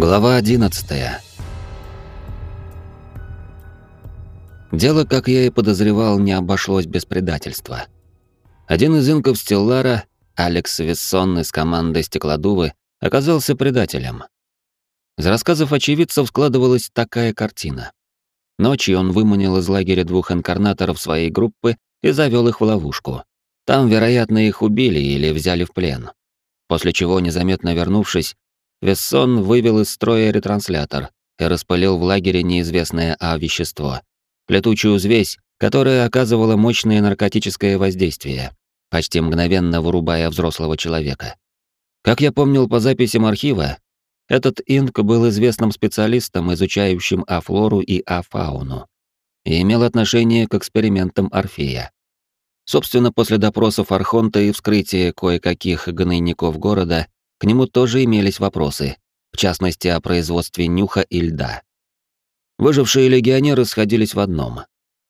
Глава 11. Дело, как я и подозревал, не обошлось без предательства. Один из инков Стеллара, Алекс Вессон из команды Стеклодувы, оказался предателем. Из рассказов очевидцев складывалась такая картина. Ночью он выманил из лагеря двух инкарнаторов своей группы и завел их в ловушку. Там, вероятно, их убили или взяли в плен. После чего, незаметно вернувшись, Вессон вывел из строя ретранслятор и распылил в лагере неизвестное А-вещество. Летучую взвесь, которая оказывала мощное наркотическое воздействие, почти мгновенно вырубая взрослого человека. Как я помнил по записям архива, этот инк был известным специалистом, изучающим А-флору и А-фауну, и имел отношение к экспериментам Орфея. Собственно, после допросов Архонта и вскрытия кое-каких гнойников города, к нему тоже имелись вопросы, в частности о производстве нюха и льда. Выжившие легионеры сходились в одном.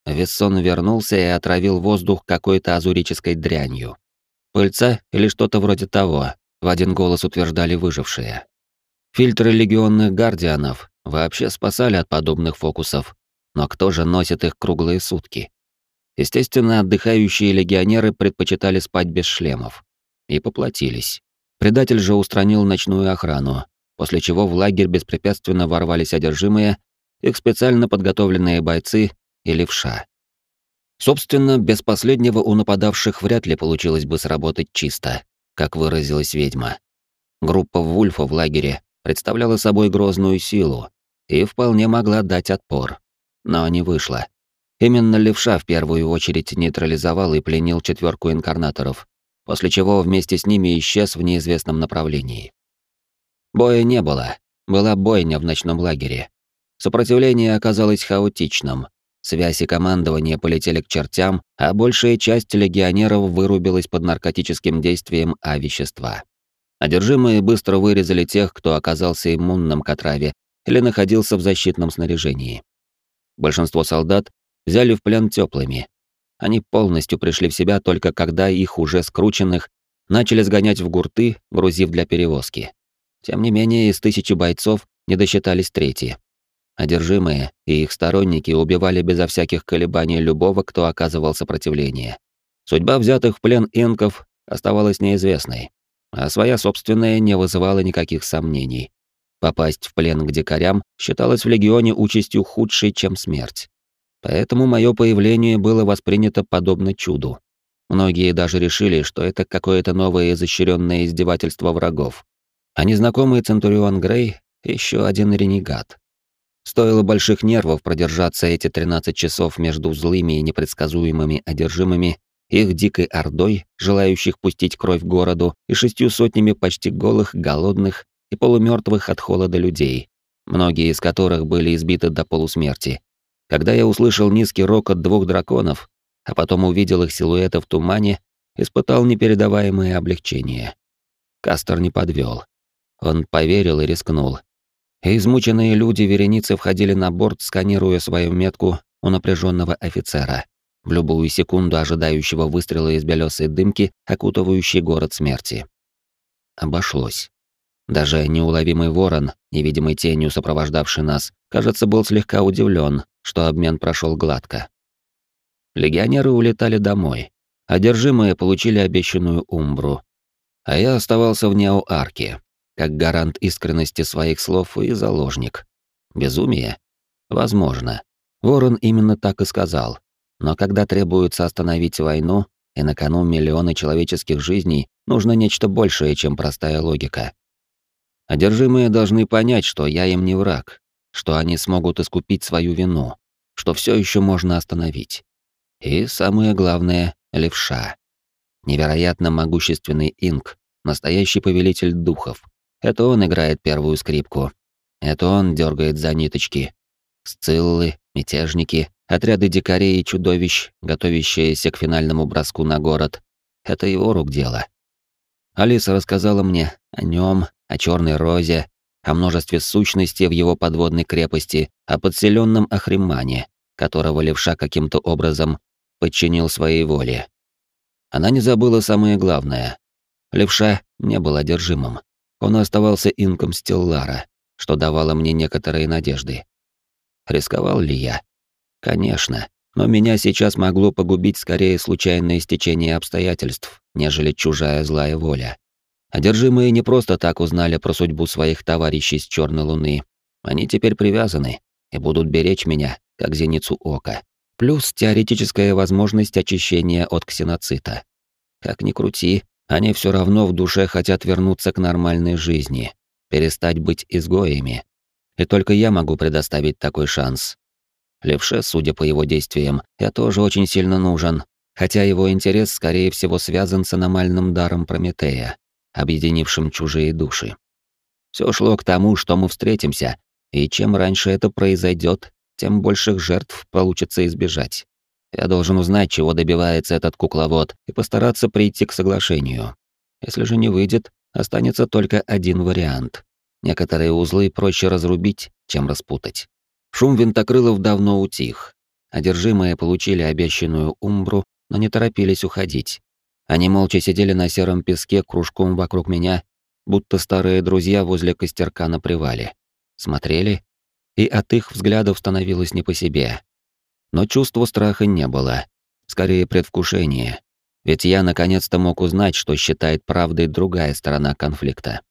Вессон вернулся и отравил воздух какой-то азурической дрянью. Пыльца или что-то вроде того, в один голос утверждали выжившие. Фильтры легионных гардианов вообще спасали от подобных фокусов, но кто же носит их круглые сутки? Естественно, отдыхающие легионеры предпочитали спать без шлемов. И поплатились. Предатель же устранил ночную охрану, после чего в лагерь беспрепятственно ворвались одержимые, их специально подготовленные бойцы и левша. Собственно, без последнего у нападавших вряд ли получилось бы сработать чисто, как выразилась ведьма. Группа Вульфа в лагере представляла собой грозную силу и вполне могла дать отпор. Но не вышло. Именно левша в первую очередь нейтрализовал и пленил четверку инкарнаторов, после чего вместе с ними исчез в неизвестном направлении. Боя не было, была бойня в ночном лагере. Сопротивление оказалось хаотичным. Связь и командование полетели к чертям, а большая часть легионеров вырубилась под наркотическим действием А-вещества. Одержимые быстро вырезали тех, кто оказался иммунным к отраве или находился в защитном снаряжении. Большинство солдат взяли в плен теплыми, они полностью пришли в себя только когда их уже скрученных начали сгонять в гурты, грузив для перевозки. Тем не менее, из тысячи бойцов не досчитались трети. Одержимые и их сторонники убивали безо всяких колебаний любого, кто оказывал сопротивление. Судьба взятых в плен инков оставалась неизвестной, а своя собственная не вызывала никаких сомнений. Попасть в плен к дикарям считалось в легионе участью худшей, чем смерть. Поэтому мое появление было воспринято подобно чуду. Многие даже решили, что это какое-то новое изощренное издевательство врагов. А незнакомый Центурион Грей — еще один ренегат. Стоило больших нервов продержаться эти 13 часов между злыми и непредсказуемыми одержимыми, их дикой ордой, желающих пустить кровь городу, и шестью сотнями почти голых, голодных и полумертвых от холода людей, многие из которых были избиты до полусмерти, когда я услышал низкий рокот двух драконов, а потом увидел их силуэты в тумане, испытал непередаваемое облегчение. Кастер не подвел. Он поверил и рискнул. И измученные люди вереницы входили на борт, сканируя свою метку у напряженного офицера, в любую секунду ожидающего выстрела из белесой дымки, окутывающей город смерти. Обошлось. Даже неуловимый ворон, невидимой тенью сопровождавший нас, кажется, был слегка удивлен, что обмен прошел гладко. Легионеры улетали домой. Одержимые получили обещанную умбру. А я оставался в Неоарке, как гарант искренности своих слов и заложник. Безумие? Возможно. Ворон именно так и сказал. Но когда требуется остановить войну, и на кону миллионы человеческих жизней, нужно нечто большее, чем простая логика. Одержимые должны понять, что я им не враг, что они смогут искупить свою вину, что все еще можно остановить. И самое главное — левша. Невероятно могущественный инк, настоящий повелитель духов. Это он играет первую скрипку. Это он дергает за ниточки. Сциллы, мятежники, отряды дикарей и чудовищ, готовящиеся к финальному броску на город. Это его рук дело. Алиса рассказала мне о нем, о черной розе, о множестве сущностей в его подводной крепости, о подселенном Ахримане, которого левша каким-то образом подчинил своей воле. Она не забыла самое главное. Левша не был одержимым. Он оставался инком Стеллара, что давало мне некоторые надежды. Рисковал ли я? Конечно, но меня сейчас могло погубить скорее случайное стечение обстоятельств, нежели чужая злая воля. Одержимые не просто так узнали про судьбу своих товарищей с Черной Луны. Они теперь привязаны и будут беречь меня, как зеницу ока. Плюс теоретическая возможность очищения от ксеноцита. Как ни крути, они все равно в душе хотят вернуться к нормальной жизни, перестать быть изгоями. И только я могу предоставить такой шанс. Левше, судя по его действиям, я тоже очень сильно нужен, хотя его интерес, скорее всего, связан с аномальным даром Прометея, объединившим чужие души. Все шло к тому, что мы встретимся, и чем раньше это произойдет, тем больших жертв получится избежать. Я должен узнать, чего добивается этот кукловод, и постараться прийти к соглашению. Если же не выйдет, останется только один вариант. Некоторые узлы проще разрубить, чем распутать. Шум винтокрылов давно утих. Одержимые получили обещанную умбру, но не торопились уходить. Они молча сидели на сером песке кружком вокруг меня, будто старые друзья возле костерка на привале. Смотрели, и от их взглядов становилось не по себе. Но чувства страха не было, скорее предвкушение. Ведь я наконец-то мог узнать, что считает правдой другая сторона конфликта.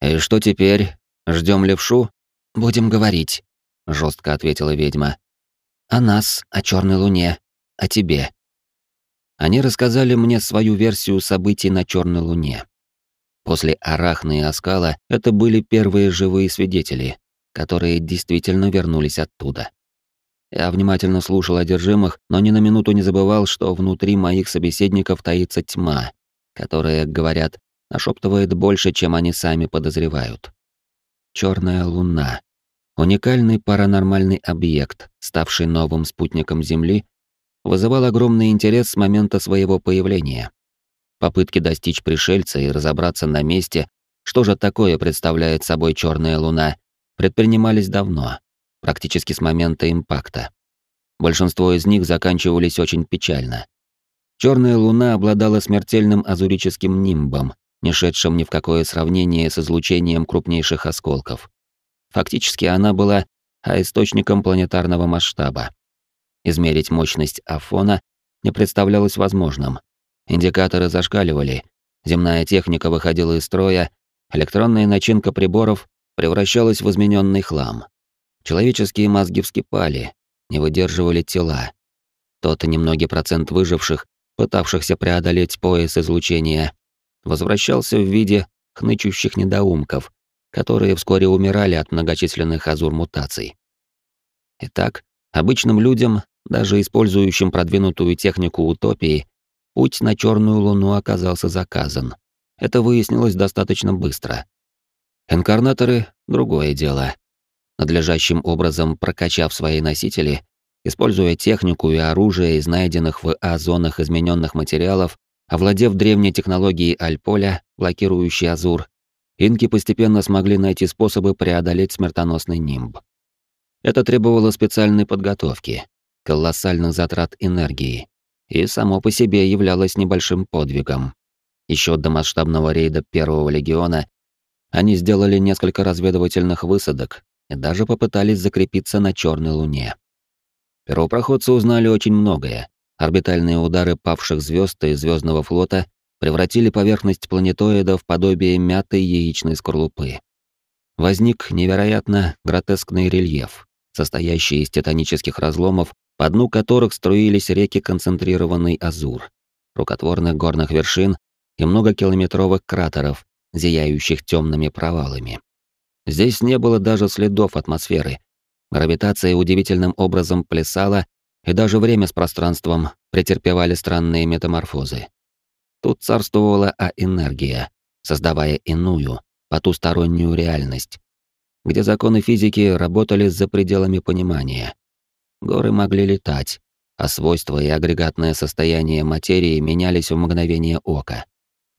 «И что теперь? Ждем левшу?» «Будем говорить», — жестко ответила ведьма. «О нас, о черной луне, о тебе». Они рассказали мне свою версию событий на черной луне. После Арахны и Оскала это были первые живые свидетели, которые действительно вернулись оттуда. Я внимательно слушал одержимых, но ни на минуту не забывал, что внутри моих собеседников таится тьма, которая, говорят, нашептывает больше, чем они сами подозревают. Черная луна. Уникальный паранормальный объект, ставший новым спутником Земли, вызывал огромный интерес с момента своего появления. Попытки достичь пришельца и разобраться на месте, что же такое представляет собой черная луна, предпринимались давно практически с момента импакта. Большинство из них заканчивались очень печально. Черная луна обладала смертельным азурическим нимбом, не шедшим ни в какое сравнение с излучением крупнейших осколков. Фактически она была а источником планетарного масштаба. Измерить мощность Афона не представлялось возможным. Индикаторы зашкаливали, земная техника выходила из строя, электронная начинка приборов превращалась в измененный хлам. Человеческие мозги вскипали, не выдерживали тела. Тот немногий процент выживших, пытавшихся преодолеть пояс излучения, возвращался в виде хнычущих недоумков, которые вскоре умирали от многочисленных азур-мутаций. Итак, обычным людям, даже использующим продвинутую технику утопии, путь на черную луну оказался заказан. Это выяснилось достаточно быстро. Инкарнаторы — другое дело надлежащим образом прокачав свои носители, используя технику и оружие из найденных в А-зонах измененных материалов, овладев древней технологией Альполя, блокирующей Азур, инки постепенно смогли найти способы преодолеть смертоносный нимб. Это требовало специальной подготовки, колоссальных затрат энергии, и само по себе являлось небольшим подвигом. Еще до масштабного рейда Первого легиона они сделали несколько разведывательных высадок и даже попытались закрепиться на Черной Луне. Первопроходцы узнали очень многое. Орбитальные удары павших звезд и звездного флота превратили поверхность планетоида в подобие мятой яичной скорлупы. Возник невероятно гротескный рельеф, состоящий из титанических разломов, по дну которых струились реки концентрированный азур, рукотворных горных вершин и многокилометровых кратеров, зияющих темными провалами. Здесь не было даже следов атмосферы. Гравитация удивительным образом плясала, и даже время с пространством претерпевали странные метаморфозы. Тут царствовала А-энергия, создавая иную, потустороннюю реальность, где законы физики работали за пределами понимания. Горы могли летать, а свойства и агрегатное состояние материи менялись в мгновение ока.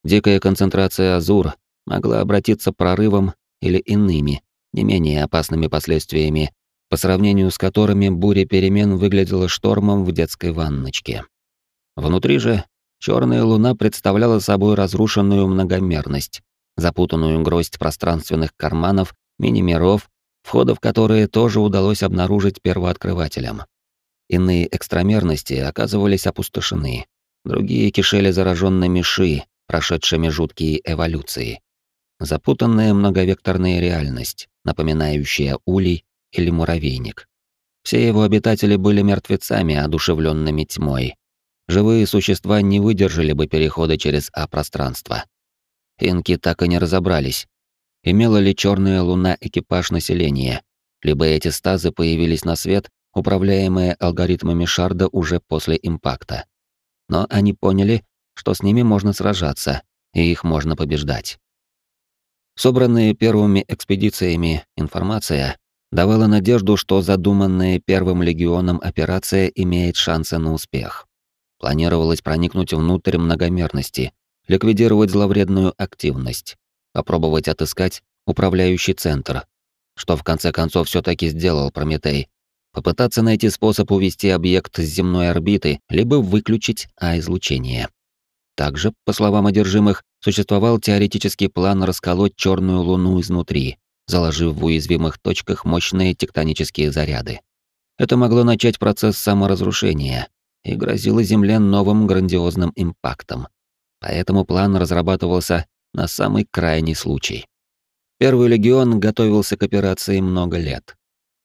Дикая концентрация азур могла обратиться прорывом или иными, не менее опасными последствиями, по сравнению с которыми буря перемен выглядела штормом в детской ванночке. Внутри же черная луна представляла собой разрушенную многомерность, запутанную гроздь пространственных карманов, мини-миров, входы в которые тоже удалось обнаружить первооткрывателям. Иные экстрамерности оказывались опустошены, другие кишели зараженными ши, прошедшими жуткие эволюции. Запутанная многовекторная реальность, напоминающая улей или муравейник. Все его обитатели были мертвецами, одушевленными тьмой. Живые существа не выдержали бы перехода через А-пространство. Инки так и не разобрались, имела ли черная луна экипаж населения, либо эти стазы появились на свет, управляемые алгоритмами Шарда уже после импакта. Но они поняли, что с ними можно сражаться, и их можно побеждать. Собранная первыми экспедициями информация давала надежду, что задуманная Первым легионом операция имеет шансы на успех. Планировалось проникнуть внутрь многомерности, ликвидировать зловредную активность, попробовать отыскать управляющий центр, что в конце концов все таки сделал Прометей, попытаться найти способ увести объект с земной орбиты, либо выключить А-излучение. Также, по словам одержимых, существовал теоретический план расколоть черную луну изнутри, заложив в уязвимых точках мощные тектонические заряды. Это могло начать процесс саморазрушения и грозило Земле новым грандиозным импактом. Поэтому план разрабатывался на самый крайний случай. Первый легион готовился к операции много лет.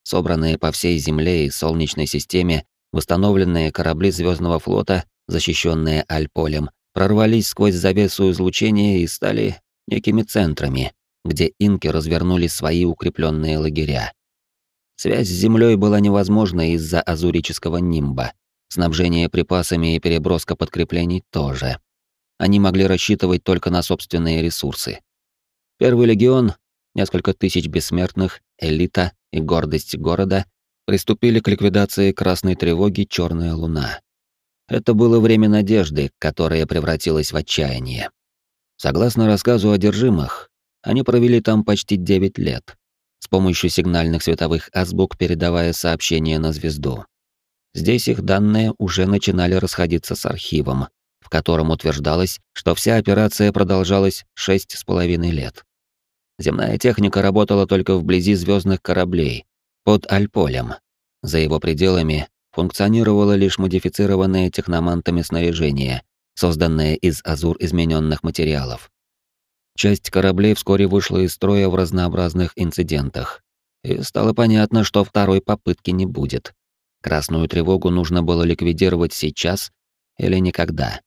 Собранные по всей Земле и Солнечной системе восстановленные корабли Звездного флота, защищенные Альполем, прорвались сквозь завесу излучения и стали некими центрами, где инки развернули свои укрепленные лагеря. Связь с Землей была невозможна из-за азурического нимба. Снабжение припасами и переброска подкреплений тоже. Они могли рассчитывать только на собственные ресурсы. Первый легион, несколько тысяч бессмертных, элита и гордость города приступили к ликвидации красной тревоги Черная луна. Это было время надежды, которая превратилась в отчаяние. Согласно рассказу одержимых, они провели там почти 9 лет, с помощью сигнальных световых азбук передавая сообщения на звезду. Здесь их данные уже начинали расходиться с архивом, в котором утверждалось, что вся операция продолжалась шесть с половиной лет. Земная техника работала только вблизи звездных кораблей, под Альполем. За его пределами функционировало лишь модифицированное техномантами снаряжение, созданное из азур измененных материалов. Часть кораблей вскоре вышла из строя в разнообразных инцидентах, и стало понятно, что второй попытки не будет. Красную тревогу нужно было ликвидировать сейчас или никогда.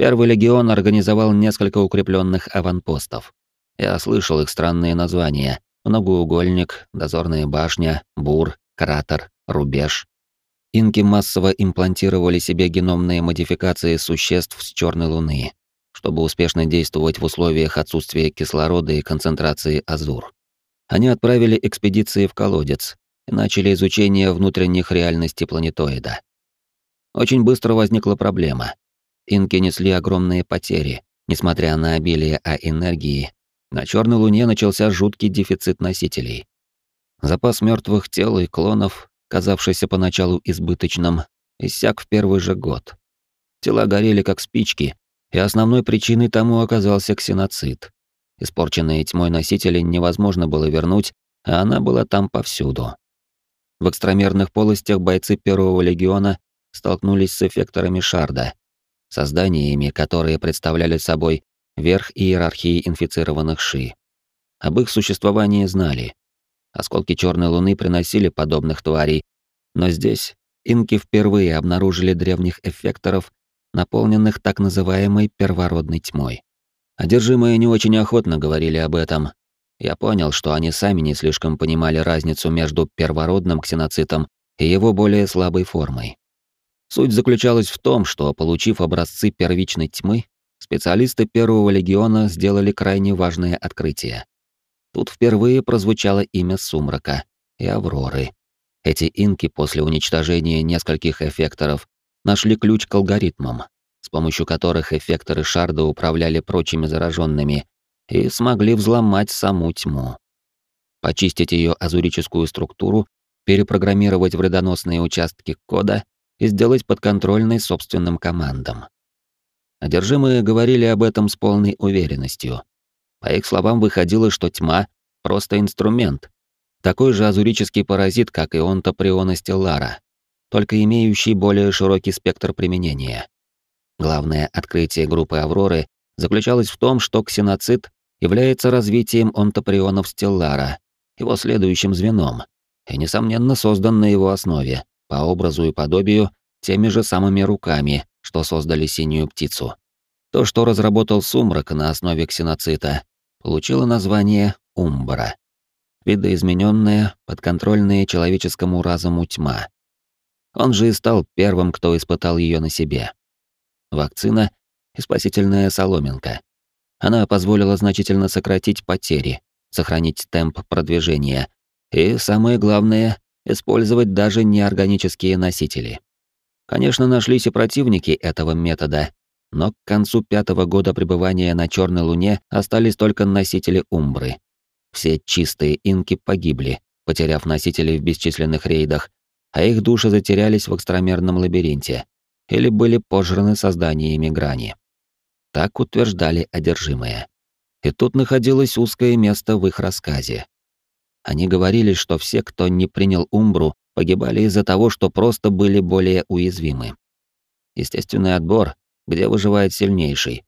Первый легион организовал несколько укрепленных аванпостов. Я слышал их странные названия: многоугольник, дозорная башня, бур, кратер, рубеж. Инки массово имплантировали себе геномные модификации существ с черной луны, чтобы успешно действовать в условиях отсутствия кислорода и концентрации азур. Они отправили экспедиции в колодец и начали изучение внутренних реальностей планетоида. Очень быстро возникла проблема. Инки несли огромные потери, несмотря на обилие А-энергии. На Черной Луне начался жуткий дефицит носителей. Запас мертвых тел и клонов, казавшийся поначалу избыточным, иссяк в первый же год. Тела горели как спички, и основной причиной тому оказался ксеноцид. Испорченные тьмой носители невозможно было вернуть, а она была там повсюду. В экстрамерных полостях бойцы Первого легиона столкнулись с эффекторами Шарда, созданиями, которые представляли собой верх иерархии инфицированных Ши. Об их существовании знали. Осколки Черной Луны приносили подобных тварей, но здесь инки впервые обнаружили древних эффекторов, наполненных так называемой первородной тьмой. Одержимые не очень охотно говорили об этом. Я понял, что они сами не слишком понимали разницу между первородным ксеноцитом и его более слабой формой. Суть заключалась в том, что, получив образцы первичной тьмы, специалисты Первого легиона сделали крайне важное открытие. Тут впервые прозвучало имя Сумрака и Авроры. Эти инки после уничтожения нескольких эффекторов нашли ключ к алгоритмам, с помощью которых эффекторы Шарда управляли прочими зараженными и смогли взломать саму тьму. Почистить ее азурическую структуру, перепрограммировать вредоносные участки кода и сделать подконтрольной собственным командам. Одержимые говорили об этом с полной уверенностью. По их словам, выходило, что тьма просто инструмент. Такой же азурический паразит, как и онтоприона стеллара, только имеющий более широкий спектр применения. Главное открытие группы Авроры заключалось в том, что ксеноцид является развитием онтоприонов стеллара, его следующим звеном, и, несомненно, создан на его основе, по образу и подобию, теми же самыми руками, что создали синюю птицу. То, что разработал Сумрак на основе ксеноцита, получило название Умбра. Видоизмененная, подконтрольная человеческому разуму тьма. Он же и стал первым, кто испытал ее на себе. Вакцина и спасительная соломинка. Она позволила значительно сократить потери, сохранить темп продвижения и, самое главное, использовать даже неорганические носители. Конечно, нашлись и противники этого метода, но к концу пятого года пребывания на Черной Луне остались только носители Умбры. Все чистые инки погибли, потеряв носителей в бесчисленных рейдах, а их души затерялись в экстрамерном лабиринте или были пожраны созданиями грани. Так утверждали одержимые. И тут находилось узкое место в их рассказе. Они говорили, что все, кто не принял Умбру, погибали из-за того, что просто были более уязвимы. Естественный отбор, где выживает сильнейший.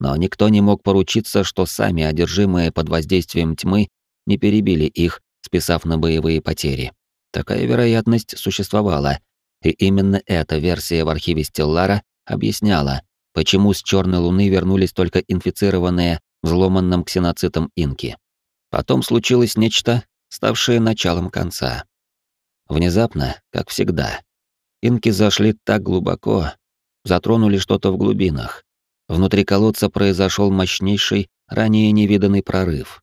Но никто не мог поручиться, что сами одержимые под воздействием тьмы не перебили их, списав на боевые потери. Такая вероятность существовала, и именно эта версия в архиве Стеллара объясняла, почему с Черной Луны вернулись только инфицированные взломанным ксеноцитом инки. Потом случилось нечто, ставшее началом конца. Внезапно, как всегда, инки зашли так глубоко, затронули что-то в глубинах. Внутри колодца произошел мощнейший, ранее невиданный прорыв.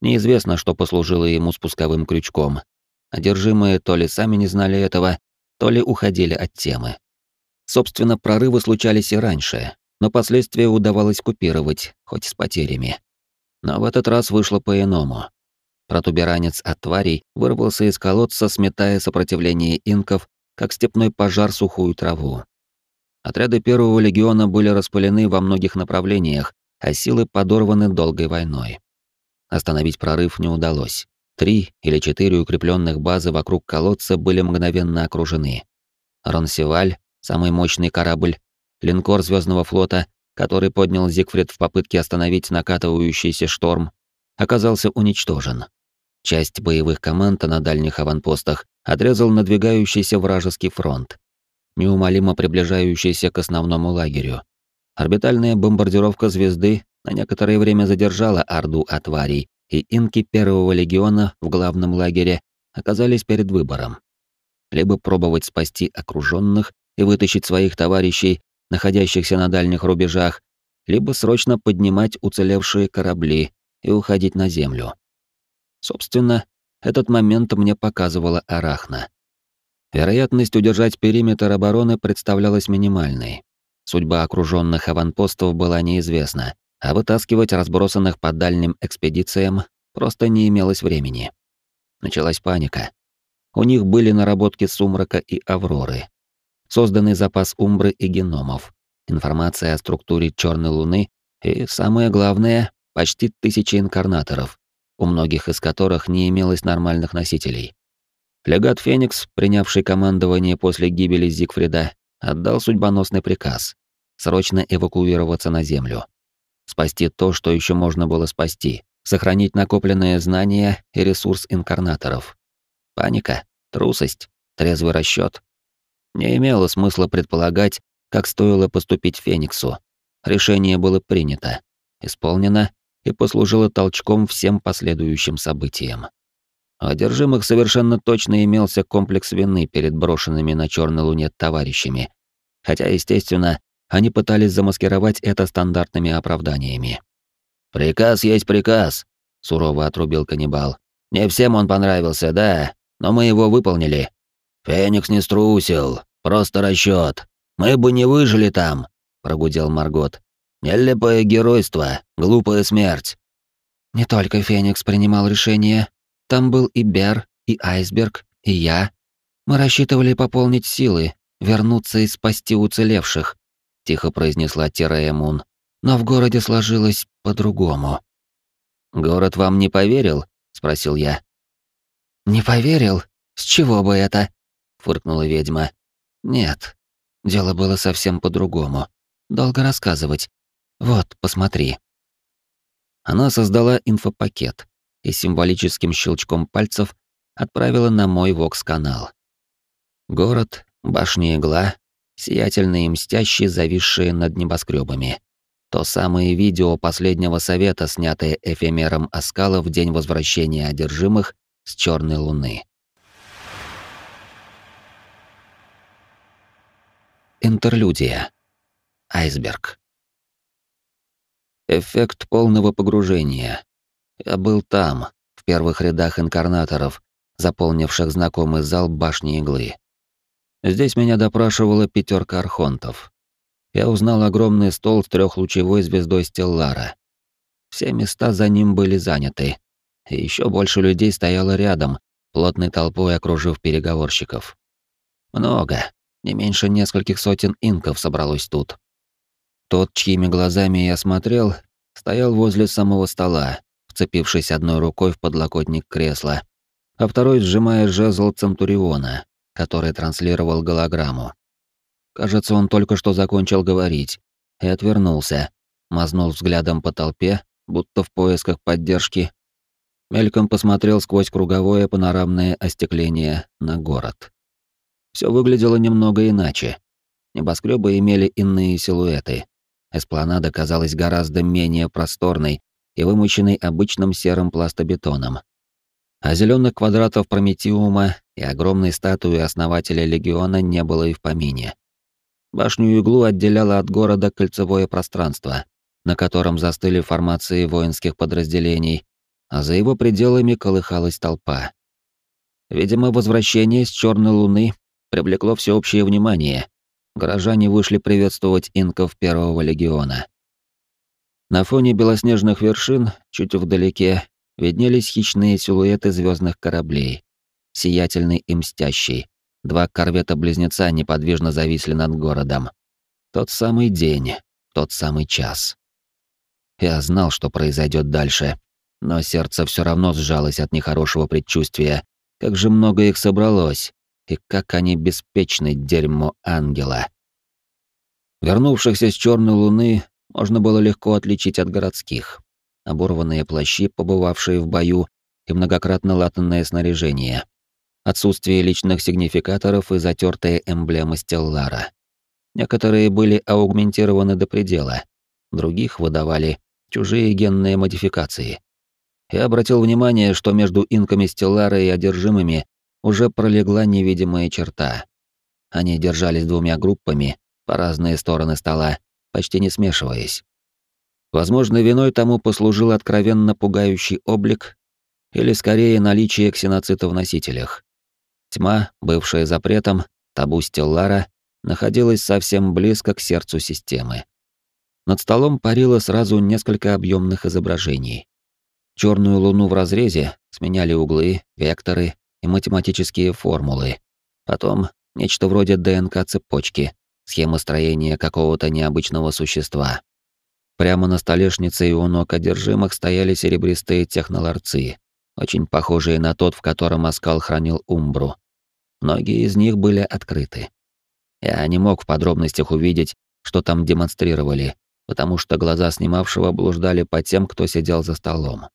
Неизвестно, что послужило ему спусковым крючком. Одержимые то ли сами не знали этого, то ли уходили от темы. Собственно, прорывы случались и раньше, но последствия удавалось купировать, хоть с потерями. Но в этот раз вышло по-иному. Протуберанец от тварей вырвался из колодца, сметая сопротивление инков, как степной пожар сухую траву. Отряды первого легиона были распылены во многих направлениях, а силы подорваны долгой войной. Остановить прорыв не удалось. Три или четыре укрепленных базы вокруг колодца были мгновенно окружены. Ронсеваль, самый мощный корабль, линкор Звездного флота, который поднял Зигфрид в попытке остановить накатывающийся шторм, оказался уничтожен. Часть боевых команд на дальних аванпостах отрезал надвигающийся вражеский фронт неумолимо приближающийся к основному лагерю. Орбитальная бомбардировка звезды на некоторое время задержала Орду от и инки Первого легиона в главном лагере оказались перед выбором. Либо пробовать спасти окруженных и вытащить своих товарищей, находящихся на дальних рубежах, либо срочно поднимать уцелевшие корабли и уходить на землю. Собственно, этот момент мне показывала Арахна. Вероятность удержать периметр обороны представлялась минимальной. Судьба окруженных аванпостов была неизвестна, а вытаскивать разбросанных по дальним экспедициям просто не имелось времени. Началась паника. У них были наработки Сумрака и Авроры. Созданный запас умбры и геномов, информация о структуре Черной Луны и, самое главное, почти тысячи инкарнаторов, у многих из которых не имелось нормальных носителей. Легат Феникс, принявший командование после гибели Зигфрида, отдал судьбоносный приказ срочно эвакуироваться на Землю. Спасти то, что еще можно было спасти, сохранить накопленные знания и ресурс инкарнаторов. Паника, трусость, трезвый расчет. Не имело смысла предполагать, как стоило поступить Фениксу. Решение было принято, исполнено и послужило толчком всем последующим событиям. У одержимых совершенно точно имелся комплекс вины перед брошенными на Черной Луне товарищами. Хотя, естественно, они пытались замаскировать это стандартными оправданиями. «Приказ есть приказ», — сурово отрубил каннибал. «Не всем он понравился, да, но мы его выполнили. Феникс не струсил, просто расчет. Мы бы не выжили там», — прогудел Маргот. «Нелепое геройство, глупая смерть». «Не только Феникс принимал решение, там был и Бер, и Айсберг, и я. Мы рассчитывали пополнить силы, вернуться и спасти уцелевших», — тихо произнесла Тирея Мун. «Но в городе сложилось по-другому». «Город вам не поверил?» — спросил я. «Не поверил? С чего бы это?» — фыркнула ведьма. «Нет, дело было совсем по-другому. Долго рассказывать. Вот, посмотри». Она создала инфопакет и символическим щелчком пальцев отправила на мой вокс-канал. Город, башня игла, сиятельные мстящие, зависшие над небоскребами. То самое видео последнего совета, снятое эфемером Аскала в день возвращения одержимых с Черной Луны. Интерлюдия. Айсберг. Эффект полного погружения. Я был там, в первых рядах инкарнаторов, заполнивших знакомый зал башни иглы. Здесь меня допрашивала пятерка архонтов я узнал огромный стол с трехлучевой звездой Стеллара. Все места за ним были заняты. И еще больше людей стояло рядом, плотной толпой окружив переговорщиков. Много, не меньше нескольких сотен инков собралось тут. Тот, чьими глазами я смотрел, стоял возле самого стола, вцепившись одной рукой в подлокотник кресла, а второй сжимая жезл Центуриона, который транслировал голограмму. Кажется, он только что закончил говорить и отвернулся, мазнул взглядом по толпе, будто в поисках поддержки. Мельком посмотрел сквозь круговое панорамное остекление на город. Все выглядело немного иначе. Небоскребы имели иные силуэты. Эспланада казалась гораздо менее просторной и вымощенной обычным серым пластобетоном. А зеленых квадратов Прометиума и огромной статуи основателя легиона не было и в помине. Башню иглу отделяло от города кольцевое пространство, на котором застыли формации воинских подразделений, а за его пределами колыхалась толпа. Видимо, возвращение с Черной Луны привлекло всеобщее внимание. Горожане вышли приветствовать инков Первого легиона. На фоне белоснежных вершин, чуть вдалеке, виднелись хищные силуэты звездных кораблей, сиятельный и мстящий, Два корвета-близнеца неподвижно зависли над городом. Тот самый день, тот самый час. Я знал, что произойдет дальше, но сердце все равно сжалось от нехорошего предчувствия. Как же много их собралось, и как они беспечны, дерьмо ангела. Вернувшихся с Черной Луны можно было легко отличить от городских. Оборванные плащи, побывавшие в бою, и многократно латанное снаряжение отсутствие личных сигнификаторов и затертые эмблемы Стеллара. Некоторые были аугментированы до предела, других выдавали чужие генные модификации. Я обратил внимание, что между инками Стеллара и одержимыми уже пролегла невидимая черта. Они держались двумя группами по разные стороны стола, почти не смешиваясь. Возможно, виной тому послужил откровенно пугающий облик или скорее наличие ксеноцита в носителях. Тьма, бывшая запретом, табу Стеллара, находилась совсем близко к сердцу системы. Над столом парило сразу несколько объемных изображений. Черную луну в разрезе сменяли углы, векторы и математические формулы. Потом нечто вроде ДНК-цепочки, схема строения какого-то необычного существа. Прямо на столешнице и у ног одержимых стояли серебристые техноларцы, очень похожие на тот, в котором Аскал хранил Умбру. Многие из них были открыты. Я не мог в подробностях увидеть, что там демонстрировали, потому что глаза снимавшего блуждали по тем, кто сидел за столом.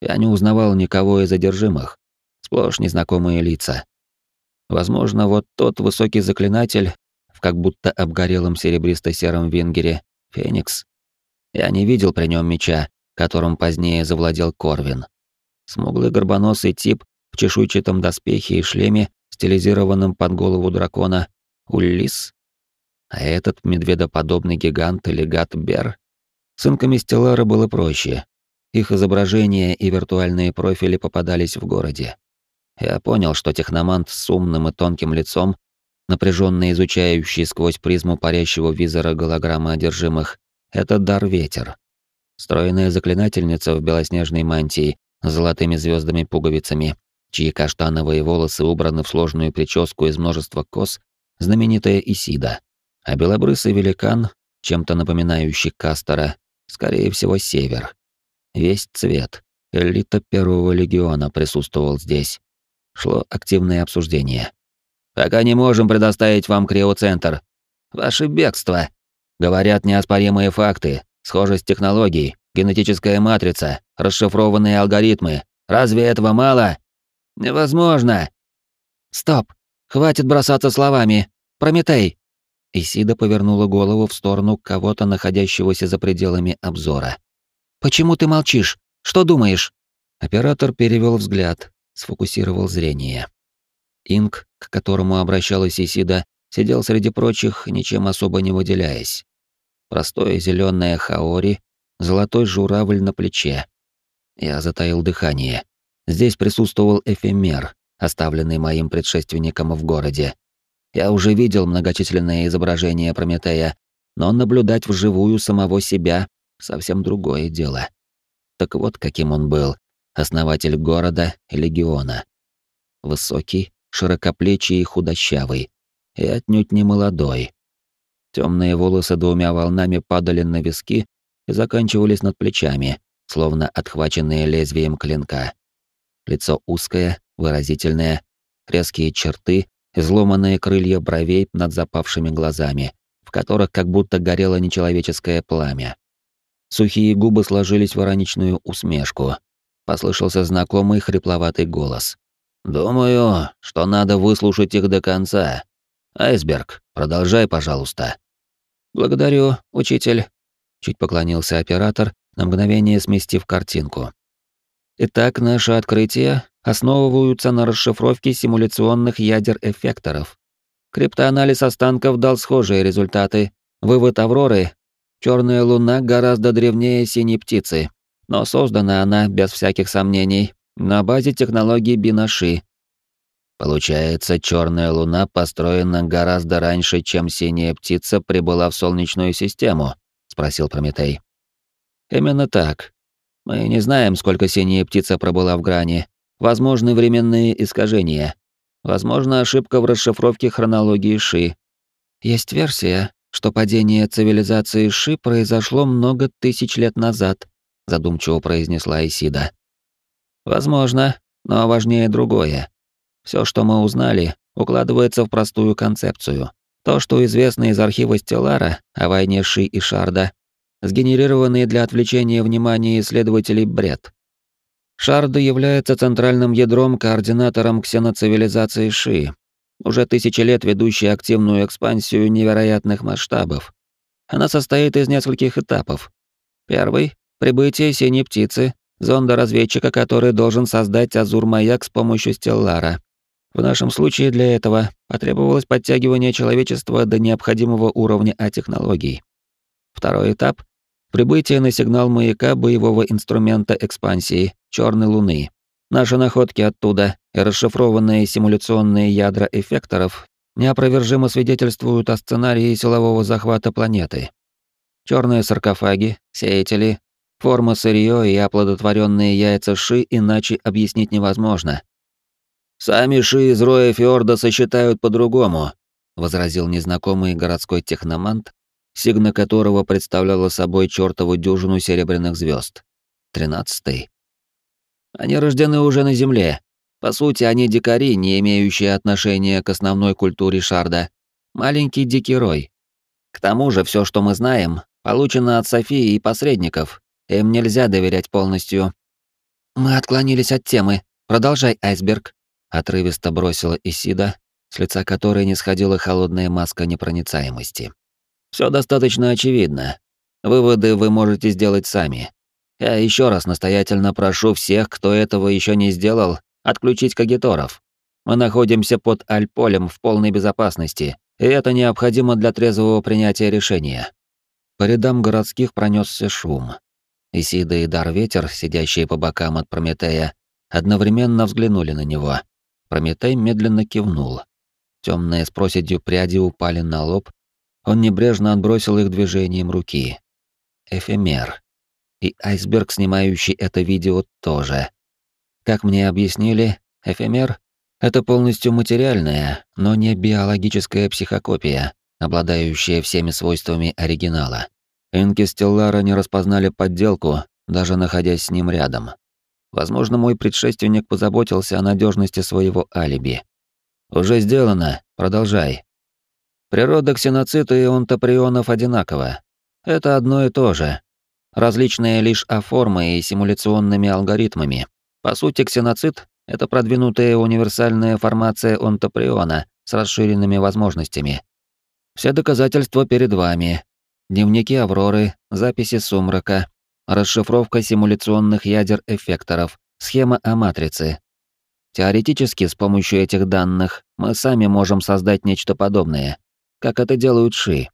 Я не узнавал никого из задержимых, сплошь незнакомые лица. Возможно, вот тот высокий заклинатель в как будто обгорелом серебристо-сером венгере Феникс. Я не видел при нем меча, которым позднее завладел Корвин. Смуглый горбоносый тип в чешуйчатом доспехе и шлеме стилизированным под голову дракона, Уллис. А этот медведоподобный гигант или гад-бер. С инками Стеллара было проще. Их изображения и виртуальные профили попадались в городе. Я понял, что техномант с умным и тонким лицом, напряженно изучающий сквозь призму парящего визора голограммы одержимых, это дар-ветер. Стройная заклинательница в белоснежной мантии с золотыми звездами пуговицами чьи каштановые волосы убраны в сложную прическу из множества кос, знаменитая Исида, а белобрысый великан, чем-то напоминающий Кастера, скорее всего, север. Весь цвет, Элита первого легиона присутствовал здесь. Шло активное обсуждение. «Пока не можем предоставить вам криоцентр. Ваше бегство. Говорят неоспоримые факты, схожесть технологий, генетическая матрица, расшифрованные алгоритмы. Разве этого мало? Невозможно. Стоп. Хватит бросаться словами. Прометей. Исида повернула голову в сторону кого-то, находящегося за пределами обзора. Почему ты молчишь? Что думаешь? Оператор перевел взгляд, сфокусировал зрение. Инк, к которому обращалась Исида, сидел среди прочих, ничем особо не выделяясь. Простое зеленое хаори, золотой журавль на плече. Я затаил дыхание. Здесь присутствовал эфемер, оставленный моим предшественником в городе. Я уже видел многочисленные изображения Прометея, но наблюдать вживую самого себя — совсем другое дело. Так вот, каким он был, основатель города легиона. Высокий, широкоплечий и худощавый, и отнюдь не молодой. Темные волосы двумя волнами падали на виски и заканчивались над плечами, словно отхваченные лезвием клинка. Лицо узкое, выразительное, резкие черты, изломанные крылья бровей над запавшими глазами, в которых как будто горело нечеловеческое пламя. Сухие губы сложились в ироничную усмешку. Послышался знакомый хрипловатый голос. «Думаю, что надо выслушать их до конца. Айсберг, продолжай, пожалуйста». «Благодарю, учитель», — чуть поклонился оператор, на мгновение сместив картинку. «Итак, наши открытия основываются на расшифровке симуляционных ядер-эффекторов. Криптоанализ останков дал схожие результаты. Вывод Авроры — черная луна гораздо древнее синей птицы, но создана она, без всяких сомнений, на базе технологии Бинаши, Получается, черная луна построена гораздо раньше, чем синяя птица прибыла в Солнечную систему, спросил Прометей. Именно так. Мы не знаем, сколько синяя птица пробыла в грани. Возможны временные искажения. Возможно, ошибка в расшифровке хронологии Ши. Есть версия, что падение цивилизации Ши произошло много тысяч лет назад, задумчиво произнесла Исида. Возможно, но важнее другое. Все, что мы узнали, укладывается в простую концепцию. То, что известно из архива Стеллара о войне Ши и Шарда, сгенерированный для отвлечения внимания исследователей бред. Шарда является центральным ядром координатором ксеноцивилизации Ши, уже тысячи лет ведущей активную экспансию невероятных масштабов. Она состоит из нескольких этапов. Первый — прибытие синей птицы, зонда-разведчика, который должен создать Азур-маяк с помощью Стеллара. В нашем случае для этого потребовалось подтягивание человечества до необходимого уровня А-технологий. Второй этап — прибытие на сигнал маяка боевого инструмента экспансии Черной Луны. Наши находки оттуда и расшифрованные симуляционные ядра эффекторов неопровержимо свидетельствуют о сценарии силового захвата планеты. Черные саркофаги, сеятели, форма сырье и оплодотворенные яйца Ши иначе объяснить невозможно — «Сами ши из роя Фьорда сосчитают по-другому», — возразил незнакомый городской техномант, сигна которого представляла собой чертову дюжину серебряных звезд. Тринадцатый. Они рождены уже на Земле. По сути, они дикари, не имеющие отношения к основной культуре Шарда. Маленький дикий рой. К тому же, все, что мы знаем, получено от Софии и посредников. Им нельзя доверять полностью. Мы отклонились от темы. Продолжай, айсберг отрывисто бросила Исида, с лица которой не сходила холодная маска непроницаемости. Все достаточно очевидно. Выводы вы можете сделать сами. Я еще раз настоятельно прошу всех, кто этого еще не сделал, отключить кагиторов. Мы находимся под Альполем в полной безопасности, и это необходимо для трезвого принятия решения. По рядам городских пронесся шум. Исида и Дар-Ветер, сидящие по бокам от Прометея, одновременно взглянули на него — Прометей медленно кивнул. Темные с проседью пряди упали на лоб. Он небрежно отбросил их движением руки. Эфемер. И айсберг, снимающий это видео, тоже. Как мне объяснили, эфемер — это полностью материальная, но не биологическая психокопия, обладающая всеми свойствами оригинала. Инки Стеллара не распознали подделку, даже находясь с ним рядом. Возможно, мой предшественник позаботился о надежности своего алиби. Уже сделано, продолжай. Природа ксеноцита и онтоприонов одинакова. Это одно и то же. Различные лишь оформой и симуляционными алгоритмами. По сути, ксеноцит — это продвинутая универсальная формация онтоприона с расширенными возможностями. Все доказательства перед вами. Дневники Авроры, записи сумрака, расшифровка симуляционных ядер эффекторов, схема А-матрицы. Теоретически, с помощью этих данных, мы сами можем создать нечто подобное, как это делают Ши.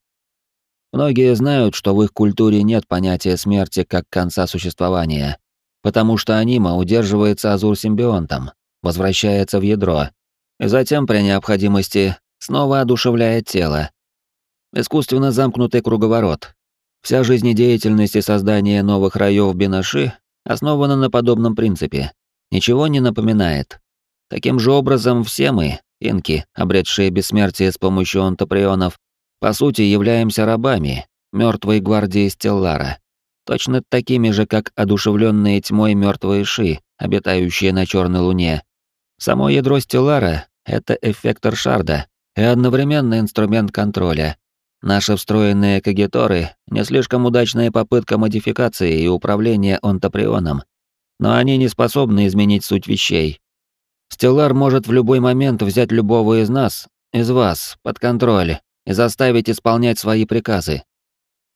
Многие знают, что в их культуре нет понятия смерти как конца существования, потому что анима удерживается азур-симбионтом, возвращается в ядро, и затем при необходимости снова одушевляет тело. Искусственно замкнутый круговорот, Вся жизнедеятельность и создание новых раев Бинаши основана на подобном принципе. Ничего не напоминает. Таким же образом, все мы, инки, обретшие бессмертие с помощью онтоприонов, по сути являемся рабами мертвой гвардии Стеллара. Точно такими же, как одушевленные тьмой мертвые ши, обитающие на черной луне. Само ядро Стеллара — это эффектор шарда и одновременно инструмент контроля, Наши встроенные кагиторы — не слишком удачная попытка модификации и управления онтоприоном, но они не способны изменить суть вещей. Стеллар может в любой момент взять любого из нас, из вас, под контроль и заставить исполнять свои приказы.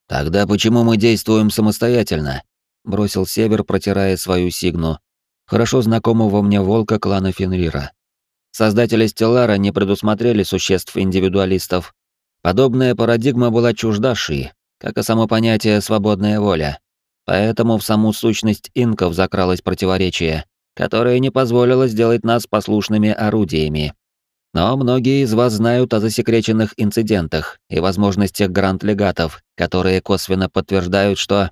Тогда почему мы действуем самостоятельно? бросил Север, протирая свою сигну, хорошо знакомого мне волка клана Фенрира. Создатели Стеллара не предусмотрели существ-индивидуалистов, Подобная парадигма была чужда Ши, как и само понятие «свободная воля». Поэтому в саму сущность инков закралось противоречие, которое не позволило сделать нас послушными орудиями. Но многие из вас знают о засекреченных инцидентах и возможностях гранд-легатов, которые косвенно подтверждают, что...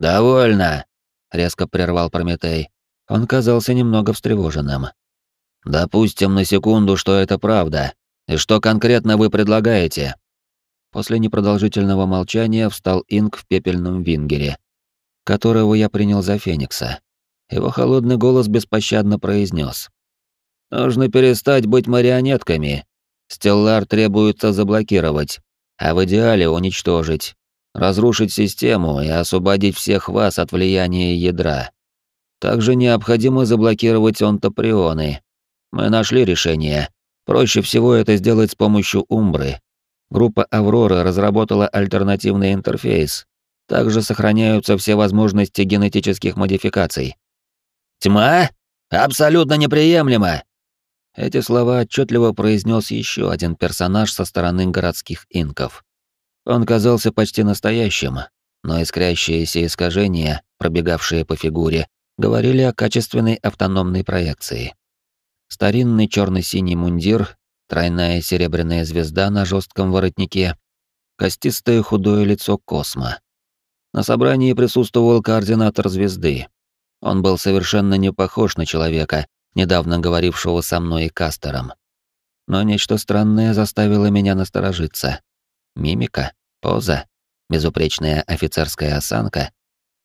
«Довольно!» — резко прервал Прометей. Он казался немного встревоженным. «Допустим на секунду, что это правда, и что конкретно вы предлагаете? После непродолжительного молчания встал Инг в пепельном вингере, которого я принял за Феникса. Его холодный голос беспощадно произнес: Нужно перестать быть марионетками. Стеллар требуется заблокировать, а в идеале уничтожить, разрушить систему и освободить всех вас от влияния ядра. Также необходимо заблокировать онтоприоны. Мы нашли решение. Проще всего это сделать с помощью Умбры. Группа Аврора разработала альтернативный интерфейс. Также сохраняются все возможности генетических модификаций. «Тьма? Абсолютно неприемлемо!» Эти слова отчетливо произнес еще один персонаж со стороны городских инков. Он казался почти настоящим, но искрящиеся искажения, пробегавшие по фигуре, говорили о качественной автономной проекции. Старинный черно-синий мундир, тройная серебряная звезда на жестком воротнике, костистое худое лицо Космо. На собрании присутствовал координатор звезды. Он был совершенно не похож на человека, недавно говорившего со мной и Кастером. Но нечто странное заставило меня насторожиться. Мимика, поза, безупречная офицерская осанка.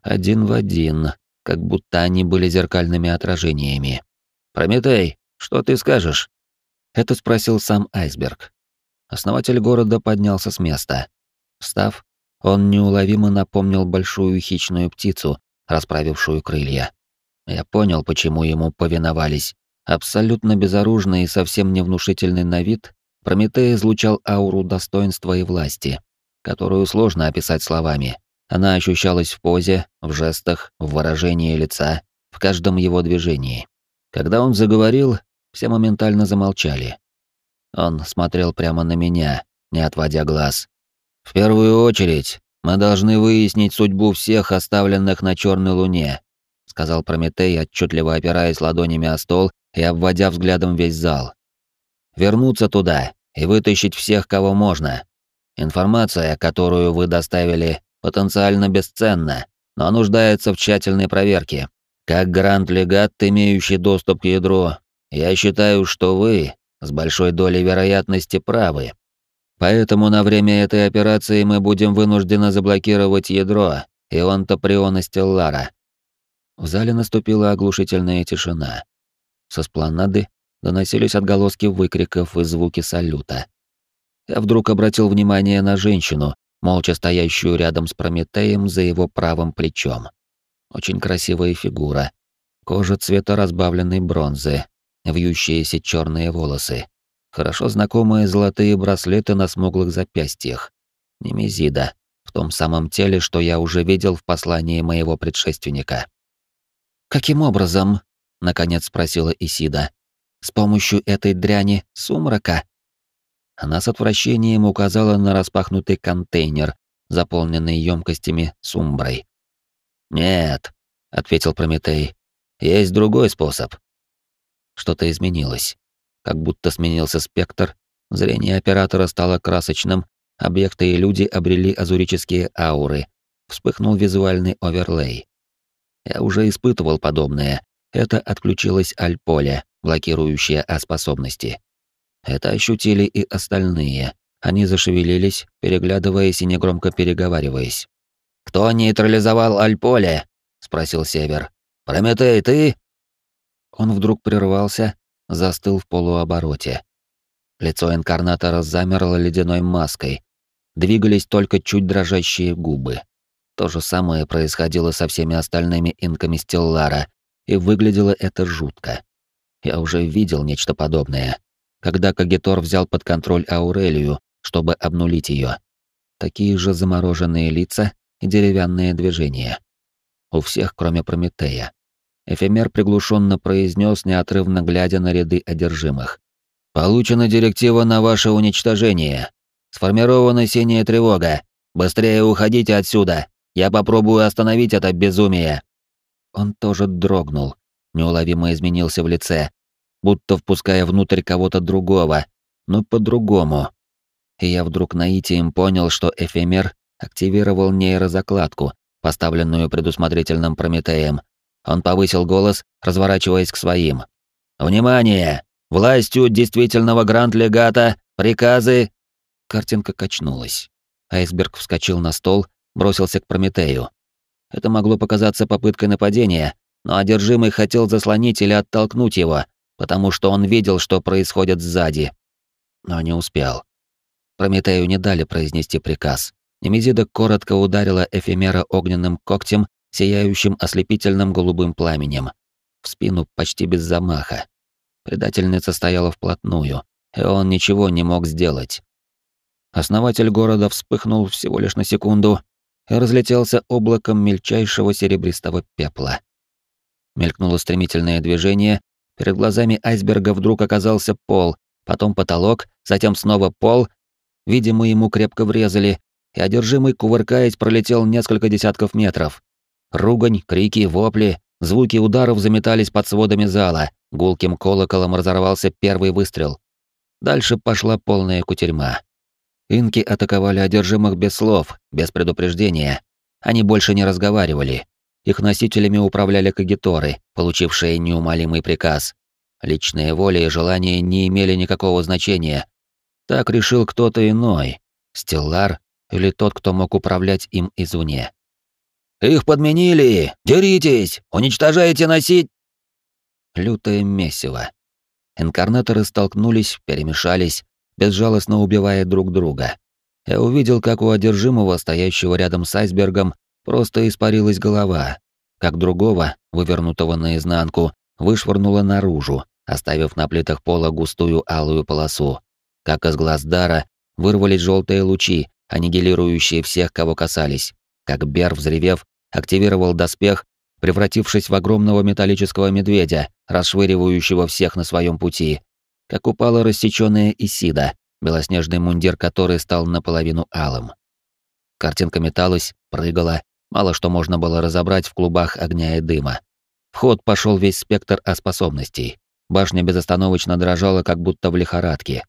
Один в один, как будто они были зеркальными отражениями. «Прометей, что ты скажешь?» Это спросил сам Айсберг. Основатель города поднялся с места. Встав, он неуловимо напомнил большую хищную птицу, расправившую крылья. Я понял, почему ему повиновались. Абсолютно безоружный и совсем невнушительный на вид, Прометей излучал ауру достоинства и власти, которую сложно описать словами. Она ощущалась в позе, в жестах, в выражении лица, в каждом его движении. Когда он заговорил, все моментально замолчали. Он смотрел прямо на меня, не отводя глаз. «В первую очередь, мы должны выяснить судьбу всех оставленных на Черной Луне», сказал Прометей, отчетливо опираясь ладонями о стол и обводя взглядом весь зал. «Вернуться туда и вытащить всех, кого можно. Информация, которую вы доставили, потенциально бесценна, но нуждается в тщательной проверке. Как гранд-легат, имеющий доступ к ядру, я считаю, что вы с большой долей вероятности правы. Поэтому на время этой операции мы будем вынуждены заблокировать ядро Ионта Приона Стеллара. В зале наступила оглушительная тишина. Со спланады доносились отголоски выкриков и звуки салюта. Я вдруг обратил внимание на женщину, молча стоящую рядом с Прометеем за его правым плечом. Очень красивая фигура. Кожа цвета разбавленной бронзы, вьющиеся черные волосы. Хорошо знакомые золотые браслеты на смуглых запястьях. Немезида, в том самом теле, что я уже видел в послании моего предшественника. «Каким образом?» — наконец спросила Исида. «С помощью этой дряни сумрака?» Она с отвращением указала на распахнутый контейнер, заполненный емкостями сумброй. «Нет», — ответил Прометей, — «есть другой способ». Что-то изменилось. Как будто сменился спектр, зрение оператора стало красочным, объекты и люди обрели азурические ауры, вспыхнул визуальный оверлей. Я уже испытывал подобное. Это отключилось альполе, блокирующее А-способности. Это ощутили и остальные. Они зашевелились, переглядываясь и негромко переговариваясь. «Кто нейтрализовал Альполе?» — спросил Север. «Прометей, ты?» Он вдруг прервался, застыл в полуобороте. Лицо инкарнатора замерло ледяной маской. Двигались только чуть дрожащие губы. То же самое происходило со всеми остальными инками Стеллара, и выглядело это жутко. Я уже видел нечто подобное, когда Кагитор взял под контроль Аурелию, чтобы обнулить ее. Такие же замороженные лица и деревянные движения. У всех, кроме Прометея. Эфемер приглушенно произнес, неотрывно глядя на ряды одержимых. «Получена директива на ваше уничтожение. Сформирована синяя тревога. Быстрее уходите отсюда. Я попробую остановить это безумие». Он тоже дрогнул, неуловимо изменился в лице, будто впуская внутрь кого-то другого, но по-другому. И я вдруг наитием понял, что эфемер активировал нейрозакладку, поставленную предусмотрительным Прометеем. Он повысил голос, разворачиваясь к своим. «Внимание! Властью действительного гранд-легата приказы...» Картинка качнулась. Айсберг вскочил на стол, бросился к Прометею. Это могло показаться попыткой нападения, но одержимый хотел заслонить или оттолкнуть его, потому что он видел, что происходит сзади. Но не успел. Прометею не дали произнести приказ. Немезида коротко ударила эфемера огненным когтем, сияющим ослепительным голубым пламенем. В спину почти без замаха. Предательница стояла вплотную, и он ничего не мог сделать. Основатель города вспыхнул всего лишь на секунду и разлетелся облаком мельчайшего серебристого пепла. Мелькнуло стремительное движение, Перед глазами айсберга вдруг оказался пол, потом потолок, затем снова пол. Видимо, ему крепко врезали, и одержимый, кувыркаясь, пролетел несколько десятков метров. Ругань, крики, вопли, звуки ударов заметались под сводами зала, гулким колоколом разорвался первый выстрел. Дальше пошла полная кутерьма. Инки атаковали одержимых без слов, без предупреждения. Они больше не разговаривали. Их носителями управляли кагиторы, получившие неумолимый приказ. Личные воли и желания не имели никакого значения. Так решил кто-то иной, Стеллар или тот, кто мог управлять им извне. «Их подменили! Деритесь! Уничтожайте носить!» Лютое месиво. Инкарнаторы столкнулись, перемешались, безжалостно убивая друг друга. Я увидел, как у одержимого, стоящего рядом с айсбергом, Просто испарилась голова, как другого, вывернутого наизнанку, вышвырнула наружу, оставив на плитах пола густую алую полосу. Как из глаз Дара вырвались желтые лучи, аннигилирующие всех, кого касались. Как Бер, взревев, активировал доспех, превратившись в огромного металлического медведя, расшвыривающего всех на своем пути. Как упала рассечённая Исида, белоснежный мундир которой стал наполовину алым. Картинка металась, прыгала, Мало что можно было разобрать в клубах огня и дыма. В ход пошел весь спектр способностей. Башня безостановочно дрожала, как будто в лихорадке.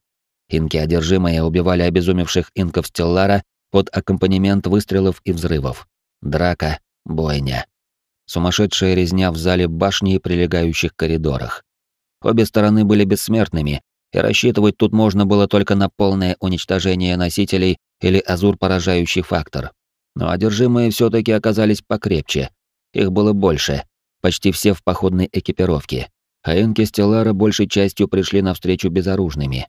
Инки одержимые убивали обезумевших инков Стеллара под аккомпанемент выстрелов и взрывов. Драка, бойня. Сумасшедшая резня в зале башни и прилегающих коридорах. Обе стороны были бессмертными, и рассчитывать тут можно было только на полное уничтожение носителей или азур поражающий фактор но одержимые все таки оказались покрепче. Их было больше. почти все в походной экипировке, а инки Стеллара большей частью пришли навстречу безоружными.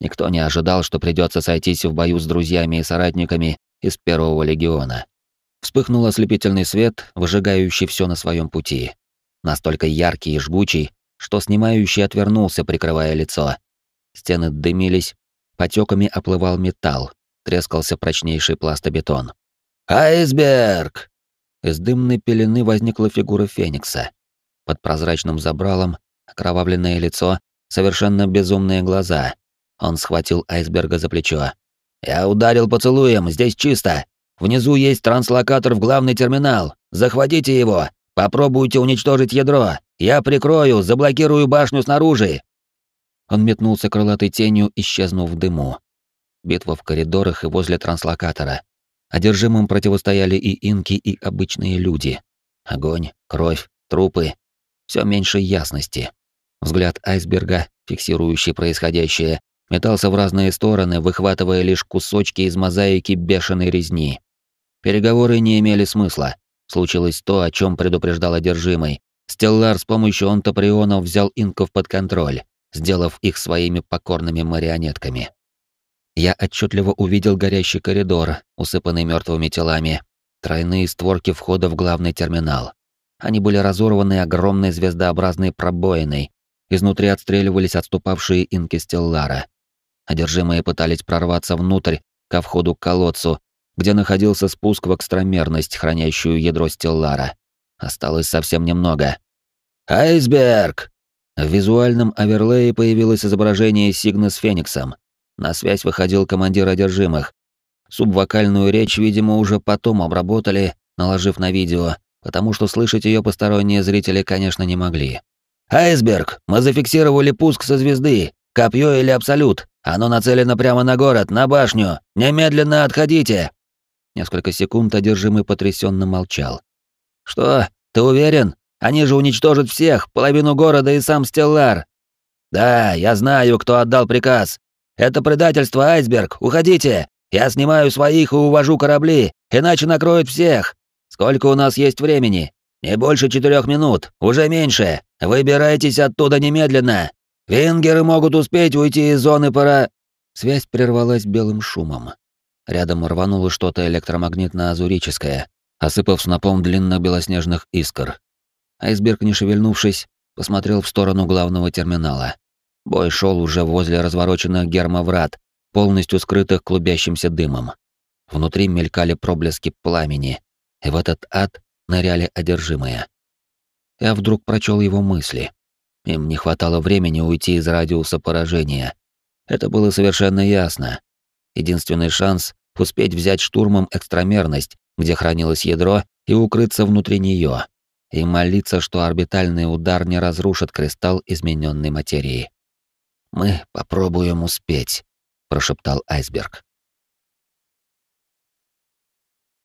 Никто не ожидал, что придется сойтись в бою с друзьями и соратниками из Первого легиона. Вспыхнул ослепительный свет, выжигающий все на своем пути. Настолько яркий и жгучий, что снимающий отвернулся, прикрывая лицо. Стены дымились, потеками оплывал металл, трескался прочнейший пластобетон. «Айсберг!» Из дымной пелены возникла фигура Феникса. Под прозрачным забралом окровавленное лицо, совершенно безумные глаза. Он схватил айсберга за плечо. «Я ударил поцелуем, здесь чисто. Внизу есть транслокатор в главный терминал. Захватите его. Попробуйте уничтожить ядро. Я прикрою, заблокирую башню снаружи. Он метнулся крылатой тенью, исчезнув в дыму. Битва в коридорах и возле транслокатора. Одержимым противостояли и инки, и обычные люди. Огонь, кровь, трупы. Все меньше ясности. Взгляд айсберга, фиксирующий происходящее, метался в разные стороны, выхватывая лишь кусочки из мозаики бешеной резни. Переговоры не имели смысла. Случилось то, о чем предупреждал одержимый. Стеллар с помощью онтоприонов взял инков под контроль, сделав их своими покорными марионетками. Я отчетливо увидел горящий коридор, усыпанный мертвыми телами, тройные створки входа в главный терминал. Они были разорваны огромной звездообразной пробоиной, изнутри отстреливались отступавшие инки Стеллара. Одержимые пытались прорваться внутрь, ко входу к колодцу, где находился спуск в экстрамерность, хранящую ядро Стеллара. Осталось совсем немного. «Айсберг!» В визуальном оверлее появилось изображение Сигны с Фениксом. На связь выходил командир одержимых. Субвокальную речь, видимо, уже потом обработали, наложив на видео, потому что слышать ее посторонние зрители, конечно, не могли. «Айсберг! Мы зафиксировали пуск со звезды! Копье или Абсолют! Оно нацелено прямо на город, на башню! Немедленно отходите!» Несколько секунд одержимый потрясенно молчал. «Что? Ты уверен? Они же уничтожат всех, половину города и сам Стеллар!» «Да, я знаю, кто отдал приказ. Это предательство, айсберг, уходите! Я снимаю своих и увожу корабли, иначе накроют всех! Сколько у нас есть времени? Не больше четырех минут, уже меньше. Выбирайтесь оттуда немедленно. Венгеры могут успеть уйти из зоны пора...» Связь прервалась белым шумом. Рядом рвануло что-то электромагнитно-азурическое, осыпав снопом длинных белоснежных искр. Айсберг, не шевельнувшись, посмотрел в сторону главного терминала. Бой шел уже возле развороченных гермоврат, полностью скрытых клубящимся дымом. Внутри мелькали проблески пламени, и в этот ад ныряли одержимые. Я вдруг прочел его мысли. Им не хватало времени уйти из радиуса поражения. Это было совершенно ясно. Единственный шанс — успеть взять штурмом экстрамерность, где хранилось ядро, и укрыться внутри нее, и молиться, что орбитальный удар не разрушит кристалл измененной материи. «Мы попробуем успеть», — прошептал айсберг.